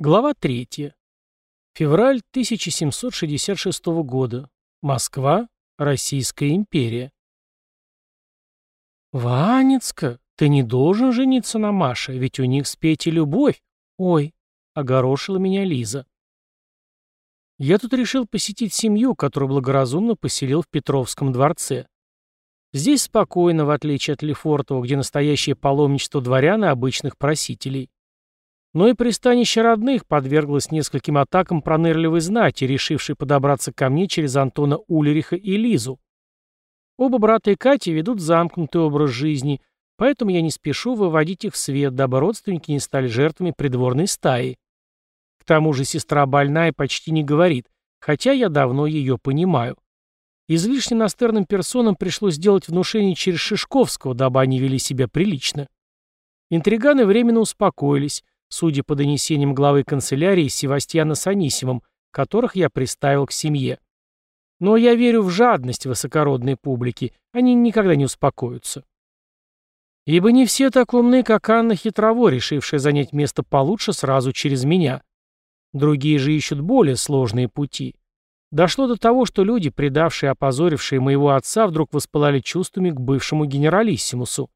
Глава 3. Февраль 1766 года. Москва, Российская империя. «Ванецка, ты не должен жениться на Маше, ведь у них с Петей любовь. Ой!» — огорошила меня Лиза. Я тут решил посетить семью, которую благоразумно поселил в Петровском дворце. Здесь спокойно, в отличие от Лефортово, где настоящее паломничество дворян и обычных просителей. Но и пристанище родных подверглось нескольким атакам пронырливой знати, решившей подобраться ко мне через Антона Улериха и Лизу. Оба брата и Катя ведут замкнутый образ жизни, поэтому я не спешу выводить их в свет, дабы родственники не стали жертвами придворной стаи. К тому же сестра больная почти не говорит, хотя я давно ее понимаю. Излишне настырным персонам пришлось сделать внушение через Шишковского, дабы они вели себя прилично. Интриганы временно успокоились, судя по донесениям главы канцелярии Севастьяна с Анисимом, которых я приставил к семье. Но я верю в жадность высокородной публики, они никогда не успокоятся. Ибо не все так умны, как Анна Хитрово, решившая занять место получше сразу через меня. Другие же ищут более сложные пути. Дошло до того, что люди, предавшие и опозорившие моего отца, вдруг воспылали чувствами к бывшему генералиссимусу.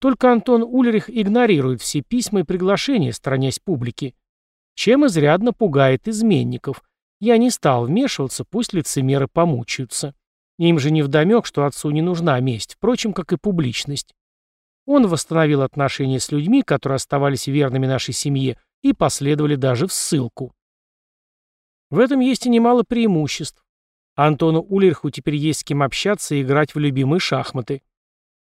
Только Антон Ульрих игнорирует все письма и приглашения, сторонясь публики. Чем изрядно пугает изменников. Я не стал вмешиваться, пусть лицемеры помучаются. Им же невдомек, что отцу не нужна месть, впрочем, как и публичность. Он восстановил отношения с людьми, которые оставались верными нашей семье и последовали даже в ссылку. В этом есть и немало преимуществ. Антону Ульриху теперь есть с кем общаться и играть в любимые шахматы.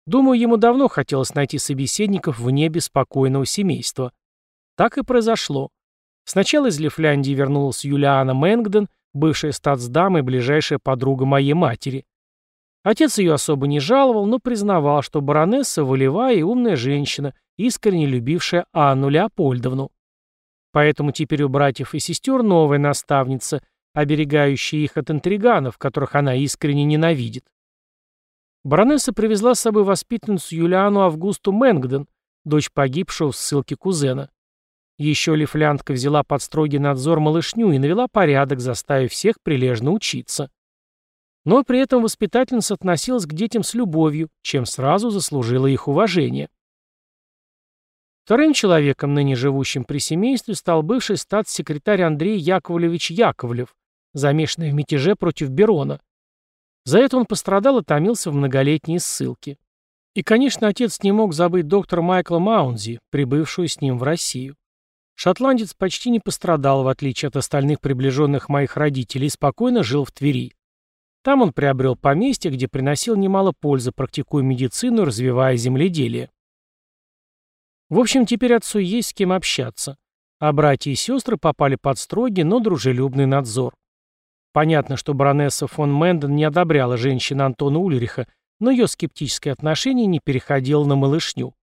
Думаю, ему давно хотелось найти собеседников вне беспокойного семейства. Так и произошло. Сначала из Лифляндии вернулась Юлиана Мэнгден, бывшая статсдама и ближайшая подруга моей матери. Отец ее особо не жаловал, но признавал, что баронесса волевая и умная женщина, искренне любившая Анну Леопольдовну. Поэтому теперь у братьев и сестер новая наставница, оберегающая их от интриганов, которых она искренне ненавидит. Баронесса привезла с собой воспитанницу Юлиану Августу Мэнгден, дочь погибшего в ссылке кузена. Еще Лифлянтка взяла под строгий надзор малышню и навела порядок, заставив всех прилежно учиться. Но при этом воспитательница относилась к детям с любовью, чем сразу заслужила их уважение. Вторым человеком, ныне живущим при семействе, стал бывший статс-секретарь Андрей Яковлевич Яковлев, замешанный в мятеже против Берона. За это он пострадал и томился в многолетней ссылке. И, конечно, отец не мог забыть доктора Майкла Маунзи, прибывшую с ним в Россию. Шотландец почти не пострадал, в отличие от остальных приближенных моих родителей, и спокойно жил в Твери. Там он приобрел поместье, где приносил немало пользы, практикуя медицину и развивая земледелие. В общем, теперь отцу есть с кем общаться, а братья и сестры попали под строгий, но дружелюбный надзор. Понятно, что баронесса фон Менден не одобряла женщин Антона Ульриха, но ее скептическое отношение не переходило на малышню.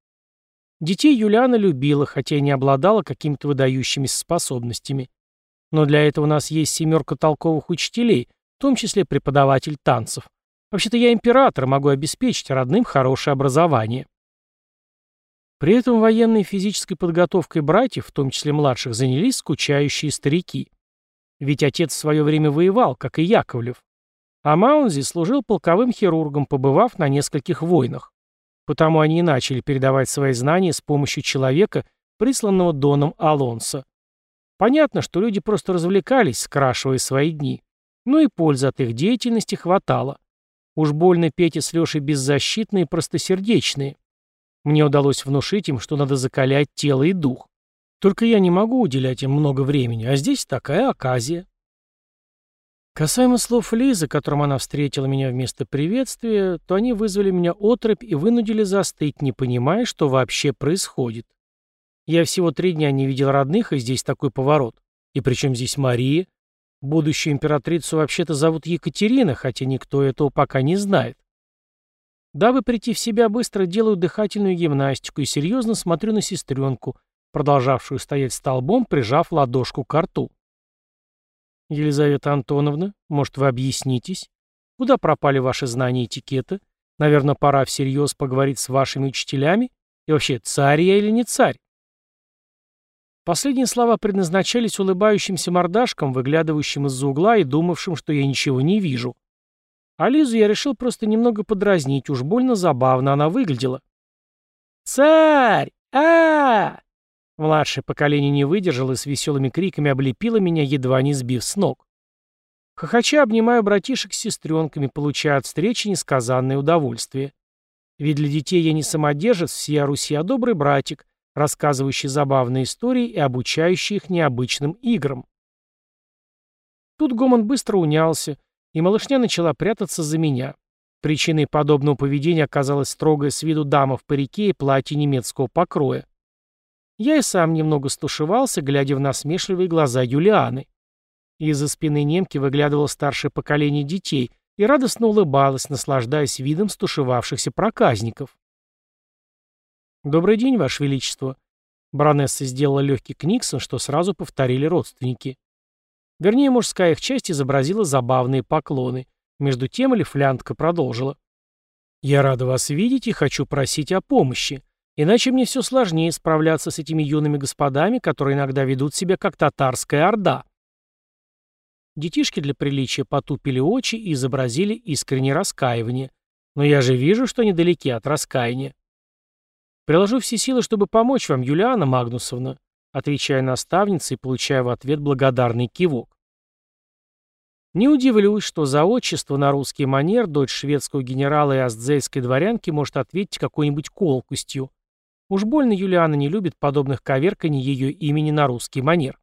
Детей Юлиана любила, хотя и не обладала какими-то выдающимися способностями. Но для этого у нас есть семерка толковых учителей, в том числе преподаватель танцев. Вообще-то я император, могу обеспечить родным хорошее образование. При этом военной физической подготовкой братьев, в том числе младших, занялись скучающие старики. Ведь отец в свое время воевал, как и Яковлев. А Маунзи служил полковым хирургом, побывав на нескольких войнах. Потому они и начали передавать свои знания с помощью человека, присланного Доном Алонсо. Понятно, что люди просто развлекались, скрашивая свои дни. Ну и пользы от их деятельности хватало. Уж больно Петя с Лешей беззащитные и простосердечные. Мне удалось внушить им, что надо закалять тело и дух. Только я не могу уделять им много времени, а здесь такая оказия. Касаемо слов Лизы, которым она встретила меня вместо приветствия, то они вызвали меня отрыбь и вынудили застыть, не понимая, что вообще происходит. Я всего три дня не видел родных, и здесь такой поворот. И причем здесь Мария? Будущую императрицу вообще-то зовут Екатерина, хотя никто этого пока не знает. Дабы прийти в себя, быстро делаю дыхательную гимнастику и серьезно смотрю на сестренку, продолжавшую стоять столбом, прижав ладошку к рту. «Елизавета Антоновна, может, вы объяснитесь? Куда пропали ваши знания этикета? Наверное, пора всерьез поговорить с вашими учителями? И вообще, царь я или не царь?» Последние слова предназначались улыбающимся мордашкам, выглядывающим из-за угла и думавшим, что я ничего не вижу. А Лизу я решил просто немного подразнить, уж больно забавно она выглядела. «Царь! а, Младшее поколение не выдержало и с веселыми криками облепило меня, едва не сбив с ног. Хохоча обнимаю братишек с сестренками, получая от встречи несказанное удовольствие. Ведь для детей я не самодержец всея Руси, а добрый братик, рассказывающий забавные истории и обучающий их необычным играм. Тут гомон быстро унялся, и малышня начала прятаться за меня. Причиной подобного поведения оказалась строгая с виду дама в парике и платье немецкого покроя. Я и сам немного стушевался, глядя в насмешливые глаза Юлианы. Из-за спины немки выглядывало старшее поколение детей и радостно улыбалось, наслаждаясь видом стушевавшихся проказников. «Добрый день, Ваше Величество!» Баронесса сделала легкий книксон, что сразу повторили родственники. Вернее, мужская их часть изобразила забавные поклоны. Между тем Лифлянтка продолжила. «Я рада вас видеть и хочу просить о помощи. Иначе мне все сложнее справляться с этими юными господами, которые иногда ведут себя как татарская орда». Детишки для приличия потупили очи и изобразили искреннее раскаивание. Но я же вижу, что они далеки от раскаяния. «Приложу все силы, чтобы помочь вам, Юлиана Магнусовна», отвечая наставнице и получая в ответ благодарный кивок. Не удивлюсь, что за отчество на русский манер дочь шведского генерала и астзейской дворянки может ответить какой-нибудь колкостью. Уж больно Юлиана не любит подобных коверканий ее имени на русский манер.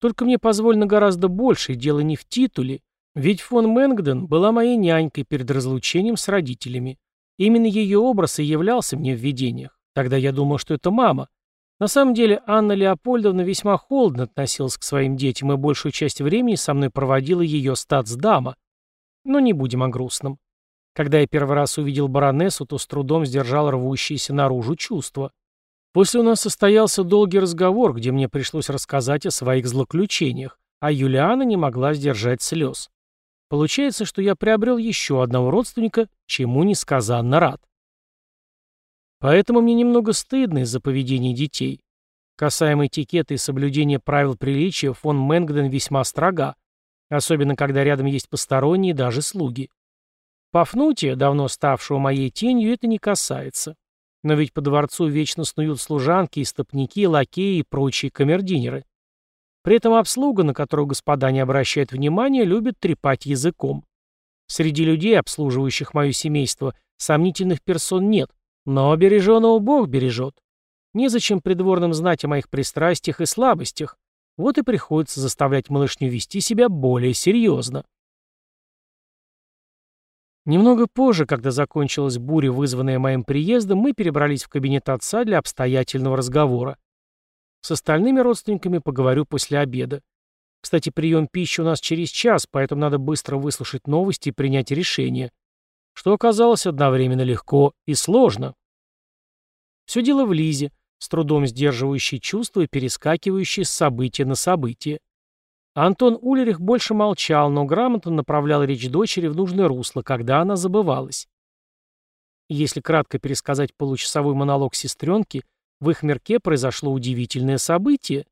Только мне позволено гораздо больше, дело не в титуле, ведь фон Мэнгден была моей нянькой перед разлучением с родителями. Именно ее образ и являлся мне в видениях. Тогда я думал, что это мама. На самом деле Анна Леопольдовна весьма холодно относилась к своим детям и большую часть времени со мной проводила ее статсдама. Но не будем о грустном. Когда я первый раз увидел баронессу, то с трудом сдержал рвущиеся наружу чувства. После у нас состоялся долгий разговор, где мне пришлось рассказать о своих злоключениях, а Юлиана не могла сдержать слез. Получается, что я приобрел еще одного родственника, чему несказанно рад. Поэтому мне немного стыдно из-за поведения детей. Касаемо этикета и соблюдения правил приличия, фон Мэнгден весьма строга, особенно когда рядом есть посторонние, даже слуги. Пафнутия, давно ставшего моей тенью, это не касается. Но ведь по дворцу вечно снуют служанки, истопники, лакеи и прочие камердинеры. При этом обслуга, на которую господа не обращают внимания, любит трепать языком. Среди людей, обслуживающих мое семейство, сомнительных персон нет, но береженого Бог бережет. Незачем придворным знать о моих пристрастиях и слабостях. Вот и приходится заставлять малышню вести себя более серьезно. Немного позже, когда закончилась буря, вызванная моим приездом, мы перебрались в кабинет отца для обстоятельного разговора. С остальными родственниками поговорю после обеда. Кстати, прием пищи у нас через час, поэтому надо быстро выслушать новости и принять решение. Что оказалось одновременно легко и сложно. Все дело в Лизе, с трудом сдерживающей чувства и перескакивающей с события на событие. Антон Улерих больше молчал, но грамотно направлял речь дочери в нужное русло, когда она забывалась. Если кратко пересказать получасовой монолог сестренки, в их мирке произошло удивительное событие.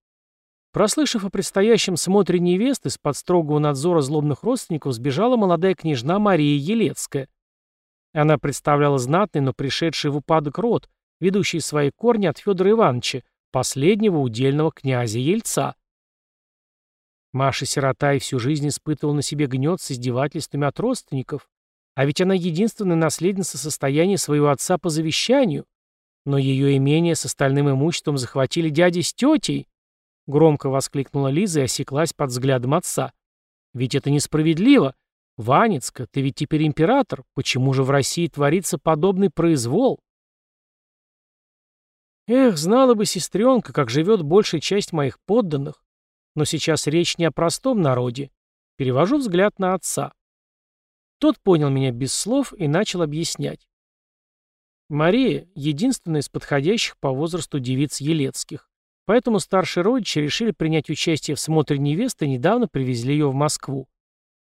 Прослышав о предстоящем смотре невесты, с-под строгого надзора злобных родственников сбежала молодая княжна Мария Елецкая. Она представляла знатный, но пришедший в упадок род, ведущий свои корни от Федора Ивановича, последнего удельного князя Ельца. Маша сирота и всю жизнь испытывала на себе гнет с издевательствами от родственников, а ведь она единственная наследница состояния своего отца по завещанию. Но ее имение с остальным имуществом захватили дяди с тетей. Громко воскликнула Лиза и осеклась под взглядом отца. Ведь это несправедливо. Ванецка, ты ведь теперь император. Почему же в России творится подобный произвол? Эх, знала бы сестренка, как живет большая часть моих подданных. Но сейчас речь не о простом народе. Перевожу взгляд на отца. Тот понял меня без слов и начал объяснять. Мария — единственная из подходящих по возрасту девиц Елецких. Поэтому старшие родичи решили принять участие в смотре невесты и недавно привезли ее в Москву.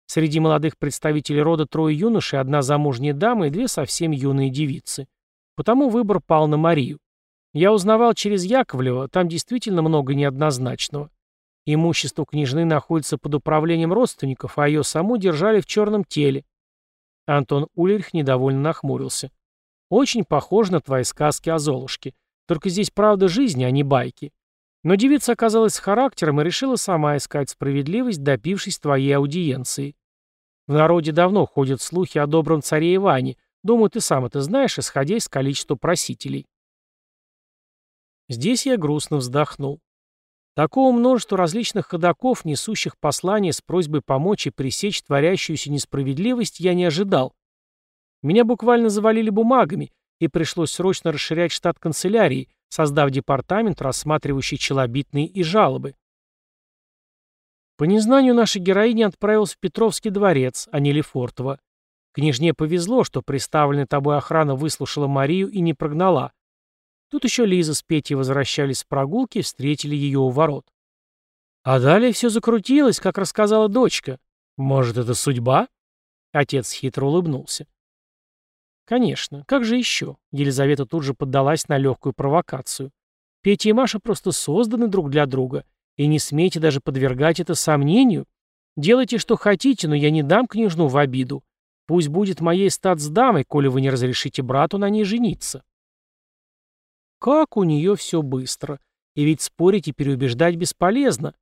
Среди молодых представителей рода трое юношей, одна замужняя дама и две совсем юные девицы. Потому выбор пал на Марию. Я узнавал через Яковлева, там действительно много неоднозначного. Имущество княжны находится под управлением родственников, а ее саму держали в черном теле. Антон Ульрих недовольно нахмурился. Очень похоже на твои сказки о Золушке. Только здесь правда жизни, а не байки. Но девица оказалась с характером и решила сама искать справедливость, допившись твоей аудиенции. В народе давно ходят слухи о добром царе Иване. Думаю, ты сам это знаешь, исходя из количества просителей. Здесь я грустно вздохнул. Такого множества различных ходаков, несущих послания с просьбой помочь и пресечь творящуюся несправедливость, я не ожидал. Меня буквально завалили бумагами, и пришлось срочно расширять штат канцелярии, создав департамент, рассматривающий челобитные и жалобы. По незнанию наша героиня отправилась в Петровский дворец, а не Лефортово. Княжне повезло, что представленная тобой охрана выслушала Марию и не прогнала. Тут еще Лиза с Петей возвращались с прогулки и встретили ее у ворот. А далее все закрутилось, как рассказала дочка. Может, это судьба? Отец хитро улыбнулся. Конечно, как же еще? Елизавета тут же поддалась на легкую провокацию. Петя и Маша просто созданы друг для друга, и не смейте даже подвергать это сомнению. Делайте, что хотите, но я не дам княжну в обиду. Пусть будет моей статсдамой, коли вы не разрешите брату на ней жениться. Как у нее все быстро. И ведь спорить и переубеждать бесполезно.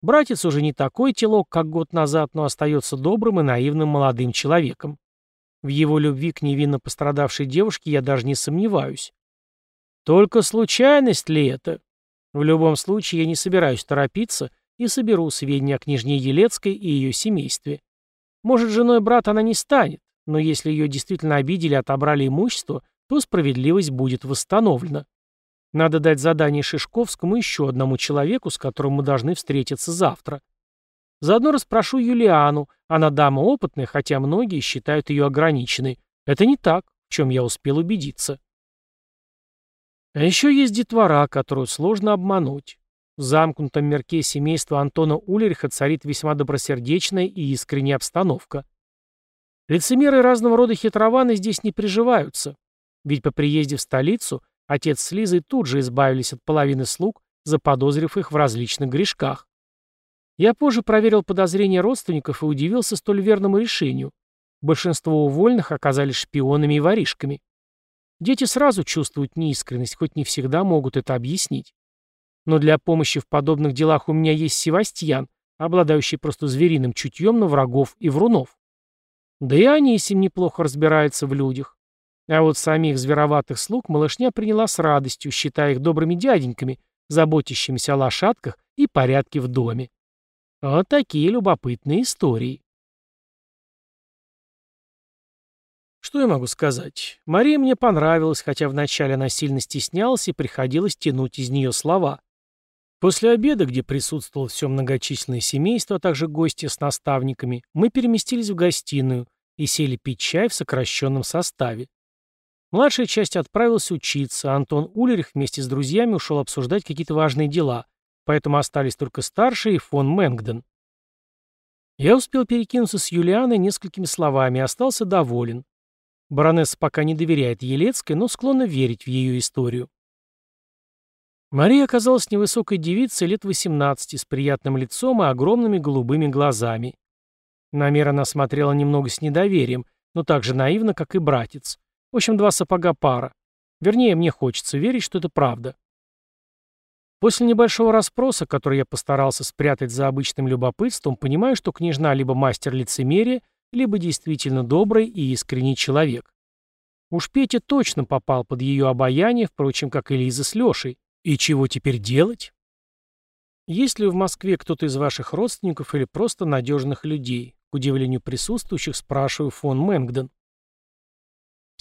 Братец уже не такой телок, как год назад, но остается добрым и наивным молодым человеком. В его любви к невинно пострадавшей девушке я даже не сомневаюсь. Только случайность ли это? В любом случае, я не собираюсь торопиться и соберу сведения о княжне Елецкой и ее семействе. Может, женой брата она не станет, но если ее действительно обидели и отобрали имущество, то справедливость будет восстановлена. Надо дать задание Шишковскому еще одному человеку, с которым мы должны встретиться завтра. Заодно расспрошу Юлиану. Она дама опытная, хотя многие считают ее ограниченной. Это не так, в чем я успел убедиться. А еще есть детвора, которую сложно обмануть. В замкнутом мерке семейства Антона Улериха царит весьма добросердечная и искренняя обстановка. Лицемеры разного рода хитрованы здесь не приживаются. Ведь по приезде в столицу отец с Лизой тут же избавились от половины слуг, заподозрив их в различных грешках. Я позже проверил подозрения родственников и удивился столь верному решению. Большинство увольных оказались шпионами и воришками. Дети сразу чувствуют неискренность, хоть не всегда могут это объяснить. Но для помощи в подобных делах у меня есть Севастьян, обладающий просто звериным чутьем на врагов и врунов. Да и Анисим неплохо разбирается в людях. А вот самих звероватых слуг малышня приняла с радостью, считая их добрыми дяденьками, заботящимися о лошадках и порядке в доме. Вот такие любопытные истории. Что я могу сказать? Мария мне понравилась, хотя вначале она сильно стеснялась и приходилось тянуть из нее слова. После обеда, где присутствовало все многочисленное семейство, а также гости с наставниками, мы переместились в гостиную и сели пить чай в сокращенном составе. Младшая часть отправилась учиться, а Антон Улерих вместе с друзьями ушел обсуждать какие-то важные дела, поэтому остались только старший и фон Мэнгден. Я успел перекинуться с Юлианой несколькими словами и остался доволен. Баронесса пока не доверяет Елецкой, но склонна верить в ее историю. Мария оказалась невысокой девицей лет 18 с приятным лицом и огромными голубыми глазами. На мир она смотрела немного с недоверием, но так же наивно, как и братец. В общем, два сапога пара. Вернее, мне хочется верить, что это правда. После небольшого расспроса, который я постарался спрятать за обычным любопытством, понимаю, что княжна либо мастер лицемерия, либо действительно добрый и искренний человек. Уж Петя точно попал под ее обаяние, впрочем, как и Лиза с Лешей. И чего теперь делать? Есть ли в Москве кто-то из ваших родственников или просто надежных людей? К удивлению присутствующих спрашиваю фон Мэнгден.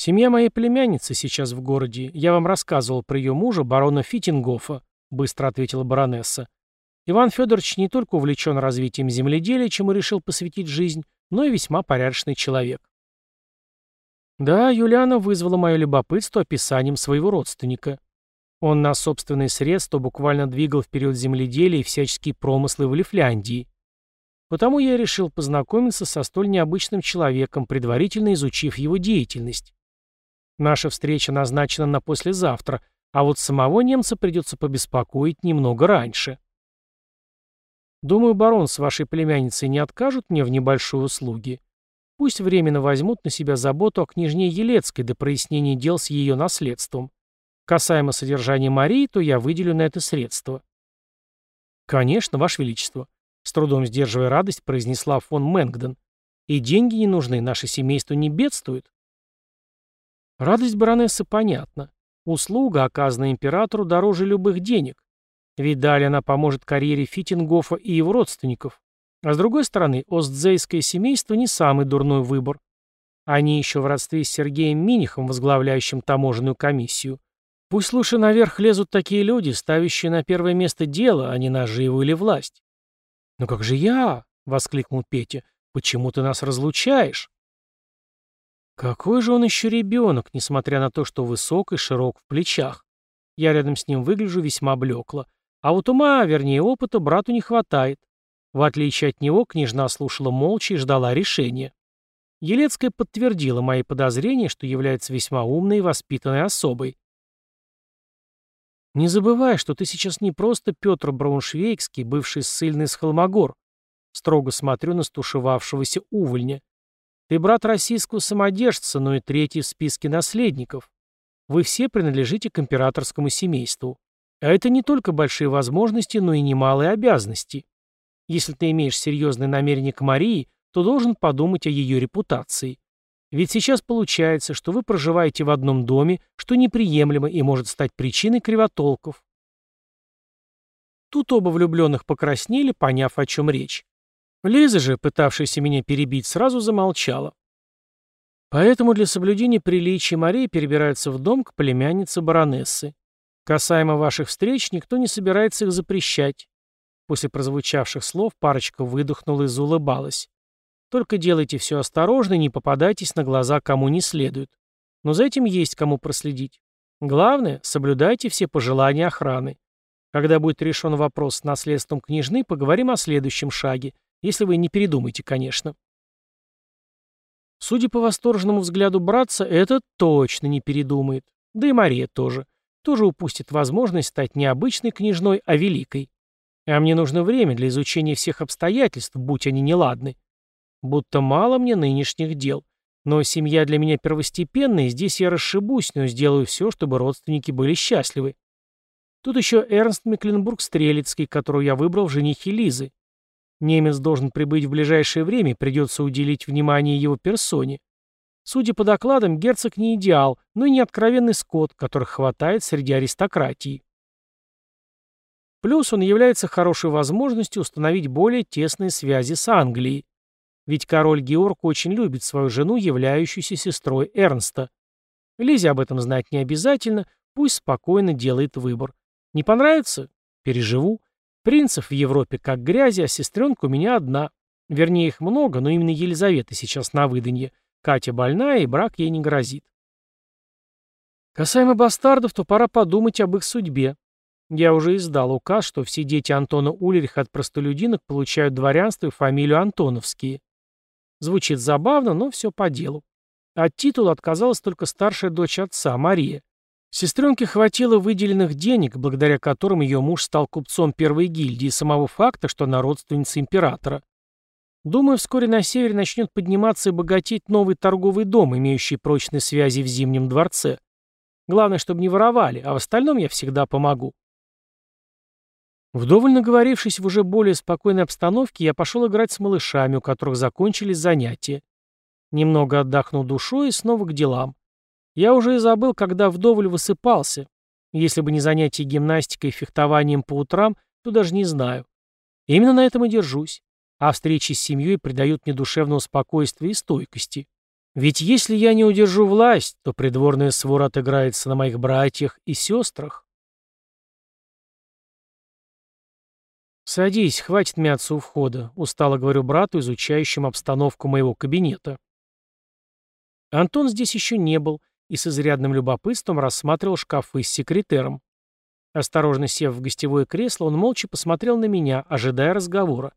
Семья моей племянницы сейчас в городе. Я вам рассказывал про ее мужа, барона Фитингофа. — быстро ответила баронесса. Иван Федорович не только увлечен развитием земледелия, чему решил посвятить жизнь, но и весьма порядочный человек. Да, Юлиана вызвала мое любопытство описанием своего родственника. Он на собственные средства буквально двигал вперед земледелие и всяческие промыслы в Лифляндии. Потому я решил познакомиться со столь необычным человеком, предварительно изучив его деятельность. Наша встреча назначена на послезавтра, А вот самого немца придется побеспокоить немного раньше. Думаю, барон с вашей племянницей не откажут мне в небольшой услуге. Пусть временно возьмут на себя заботу о княжне Елецкой до прояснения дел с ее наследством. Касаемо содержания Марии, то я выделю на это средства. Конечно, ваше величество. С трудом сдерживая радость, произнесла фон Мэнгден. И деньги не нужны, наше семейство не бедствует. Радость баронессы понятна. Услуга, оказанная императору, дороже любых денег. Ведь далее она поможет карьере Фитингофа и его родственников. А с другой стороны, Остзейское семейство не самый дурной выбор. Они еще в родстве с Сергеем Минихом, возглавляющим таможенную комиссию. Пусть лучше наверх лезут такие люди, ставящие на первое место дело, а не наживу или власть. «Но как же я?» — воскликнул Петя. «Почему ты нас разлучаешь?» Какой же он еще ребенок, несмотря на то, что высок и широк в плечах. Я рядом с ним выгляжу весьма блекло. А вот ума, вернее опыта, брату не хватает. В отличие от него, княжна слушала молча и ждала решения. Елецкая подтвердила мои подозрения, что является весьма умной и воспитанной особой. «Не забывай, что ты сейчас не просто Петр Брауншвейгский, бывший ссыльный с Холмогор. Строго смотрю на стушевавшегося увольня. Ты брат российского самодержца, но и третий в списке наследников. Вы все принадлежите к императорскому семейству. А это не только большие возможности, но и немалые обязанности. Если ты имеешь серьезное намерение к Марии, то должен подумать о ее репутации. Ведь сейчас получается, что вы проживаете в одном доме, что неприемлемо и может стать причиной кривотолков. Тут оба влюбленных покраснели, поняв, о чем речь. Лиза же, пытавшаяся меня перебить, сразу замолчала. Поэтому для соблюдения приличий Мария перебирается в дом к племяннице баронессы. Касаемо ваших встреч, никто не собирается их запрещать. После прозвучавших слов парочка выдохнула и заулыбалась. Только делайте все осторожно и не попадайтесь на глаза кому не следует. Но за этим есть кому проследить. Главное, соблюдайте все пожелания охраны. Когда будет решен вопрос с наследством княжны, поговорим о следующем шаге – если вы не передумаете, конечно. Судя по восторженному взгляду братца, этот точно не передумает. Да и Мария тоже. Тоже упустит возможность стать не обычной княжной, а великой. А мне нужно время для изучения всех обстоятельств, будь они неладны. Будто мало мне нынешних дел. Но семья для меня первостепенная, здесь я расшибусь, но сделаю все, чтобы родственники были счастливы. Тут еще Эрнст Мекленбург-Стрелецкий, которого я выбрал в женихе Лизы. Немец должен прибыть в ближайшее время, придется уделить внимание его персоне. Судя по докладам, герцог не идеал, но и не откровенный скот, которых хватает среди аристократии. Плюс он является хорошей возможностью установить более тесные связи с Англией. Ведь король Георг очень любит свою жену, являющуюся сестрой Эрнста. Лизе об этом знать не обязательно, пусть спокойно делает выбор. Не понравится? Переживу. Принцев в Европе как грязи, а сестренка у меня одна. Вернее, их много, но именно Елизавета сейчас на выданье. Катя больная, и брак ей не грозит. Касаемо бастардов, то пора подумать об их судьбе. Я уже издал указ, что все дети Антона Ульриха от простолюдинок получают дворянство и фамилию Антоновские. Звучит забавно, но все по делу. От титула отказалась только старшая дочь отца, Мария. Сестренке хватило выделенных денег, благодаря которым ее муж стал купцом первой гильдии, самого факта, что она родственница императора. Думаю, вскоре на севере начнет подниматься и богатеть новый торговый дом, имеющий прочные связи в Зимнем дворце. Главное, чтобы не воровали, а в остальном я всегда помогу. Вдоволь наговорившись в уже более спокойной обстановке, я пошел играть с малышами, у которых закончились занятия. Немного отдохнул душой и снова к делам. Я уже и забыл, когда вдоволь высыпался. Если бы не занятия гимнастикой и фехтованием по утрам, то даже не знаю. Именно на этом и держусь. А встречи с семьей придают мне душевного спокойствия и стойкости. Ведь если я не удержу власть, то придворная свора отыграется на моих братьях и сестрах. «Садись, хватит мяться у входа», — устало говорю брату, изучающему обстановку моего кабинета. Антон здесь еще не был, и с изрядным любопытством рассматривал шкафы с секретером. Осторожно сев в гостевое кресло, он молча посмотрел на меня, ожидая разговора.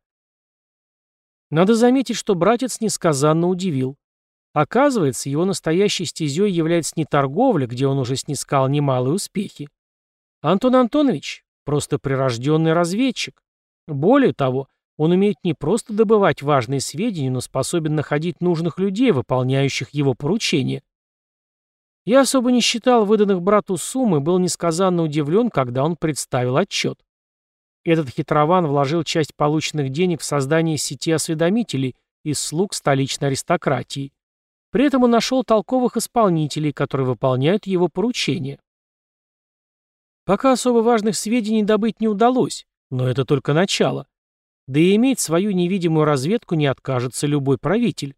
Надо заметить, что братец несказанно удивил. Оказывается, его настоящей стезей является не торговля, где он уже снискал немалые успехи, Антон Антонович – просто прирожденный разведчик. Более того, он умеет не просто добывать важные сведения, но способен находить нужных людей, выполняющих его поручения. Я особо не считал выданных брату суммы, был несказанно удивлен, когда он представил отчет. Этот хитрован вложил часть полученных денег в создание сети осведомителей из слуг столичной аристократии. При этом он нашел толковых исполнителей, которые выполняют его поручения. Пока особо важных сведений добыть не удалось, но это только начало. Да и иметь свою невидимую разведку не откажется любой правитель.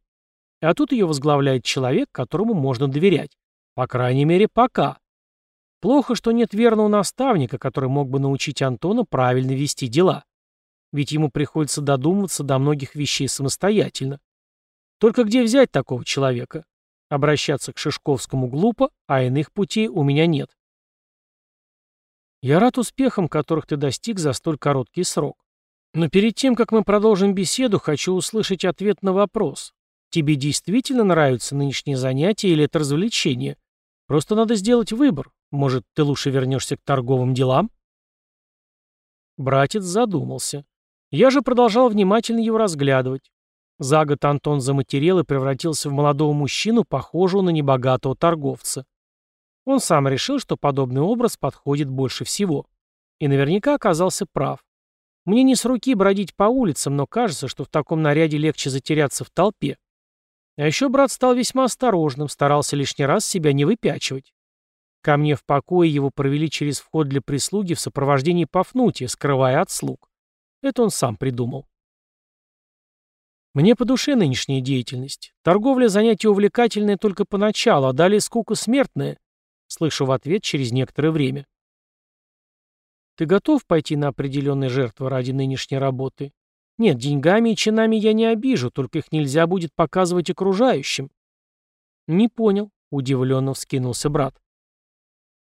А тут ее возглавляет человек, которому можно доверять. По крайней мере, пока. Плохо, что нет верного наставника, который мог бы научить Антона правильно вести дела. Ведь ему приходится додумываться до многих вещей самостоятельно. Только где взять такого человека? Обращаться к Шишковскому глупо, а иных путей у меня нет. Я рад успехам, которых ты достиг за столь короткий срок. Но перед тем, как мы продолжим беседу, хочу услышать ответ на вопрос. Тебе действительно нравятся нынешние занятия или это развлечение? Просто надо сделать выбор. Может, ты лучше вернешься к торговым делам? Братец задумался. Я же продолжал внимательно его разглядывать. За год Антон заматерел и превратился в молодого мужчину, похожего на небогатого торговца. Он сам решил, что подобный образ подходит больше всего. И наверняка оказался прав. Мне не с руки бродить по улицам, но кажется, что в таком наряде легче затеряться в толпе. А еще брат стал весьма осторожным, старался лишний раз себя не выпячивать. Ко мне в покое его провели через вход для прислуги в сопровождении Пафнутия, скрывая от слуг. Это он сам придумал. Мне по душе нынешняя деятельность. Торговля занятие увлекательное только поначалу, а далее скука смертная. Слышу в ответ через некоторое время. Ты готов пойти на определенные жертвы ради нынешней работы? Нет, деньгами и чинами я не обижу, только их нельзя будет показывать окружающим. Не понял, удивленно вскинулся брат.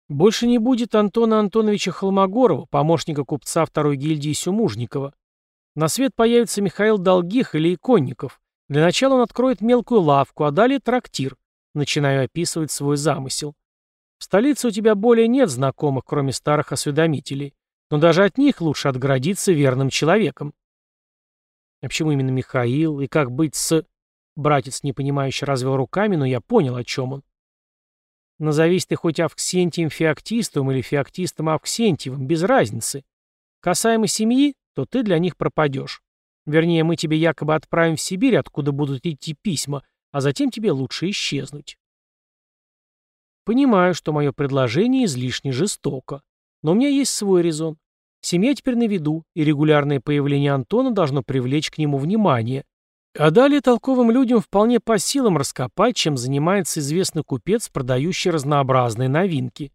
Больше не будет Антона Антоновича Холмогорова, помощника купца второй гильдии Сюмужникова. На свет появится Михаил Долгих или Иконников. Для начала он откроет мелкую лавку, а далее трактир. Начинаю описывать свой замысел. В столице у тебя более нет знакомых, кроме старых осведомителей. Но даже от них лучше отгородиться верным человеком. А почему именно Михаил? И как быть с... Братец, непонимающе, развел руками, но я понял, о чем он. Назовись ты хоть Авксентием Феоктистовым или Феоктистом Авксентьевым, без разницы. Касаемо семьи, то ты для них пропадешь. Вернее, мы тебе якобы отправим в Сибирь, откуда будут идти письма, а затем тебе лучше исчезнуть. Понимаю, что мое предложение излишне жестоко. Но у меня есть свой резон. Семья теперь на виду, и регулярное появление Антона должно привлечь к нему внимание. А далее толковым людям вполне по силам раскопать, чем занимается известный купец, продающий разнообразные новинки.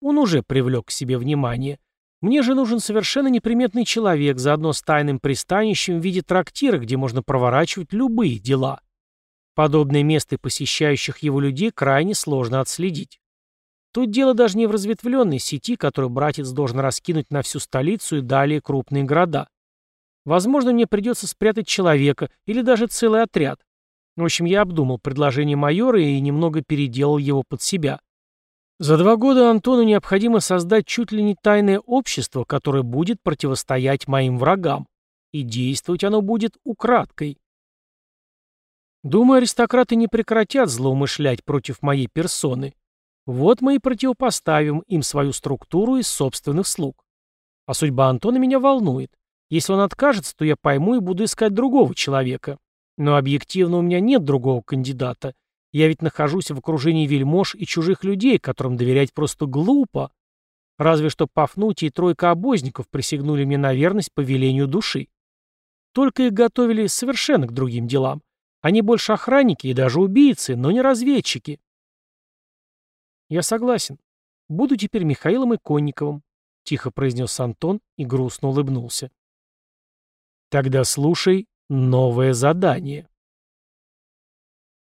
Он уже привлек к себе внимание. Мне же нужен совершенно неприметный человек, заодно с тайным пристанищем в виде трактира, где можно проворачивать любые дела. Подобное место и посещающих его людей крайне сложно отследить. Тут дело даже не в разветвленной сети, которую братец должен раскинуть на всю столицу и далее крупные города. Возможно, мне придется спрятать человека или даже целый отряд. В общем, я обдумал предложение майора и немного переделал его под себя. За два года Антону необходимо создать чуть ли не тайное общество, которое будет противостоять моим врагам. И действовать оно будет украдкой. Думаю, аристократы не прекратят злоумышлять против моей персоны. Вот мы и противопоставим им свою структуру из собственных слуг. А судьба Антона меня волнует. Если он откажется, то я пойму и буду искать другого человека. Но объективно у меня нет другого кандидата. Я ведь нахожусь в окружении вельмож и чужих людей, которым доверять просто глупо. Разве что Пафнутий и тройка обозников присягнули мне на верность по велению души. Только их готовили совершенно к другим делам. Они больше охранники и даже убийцы, но не разведчики. Я согласен. Буду теперь Михаилом Иконниковым, тихо произнес Антон и грустно улыбнулся. Тогда слушай новое задание.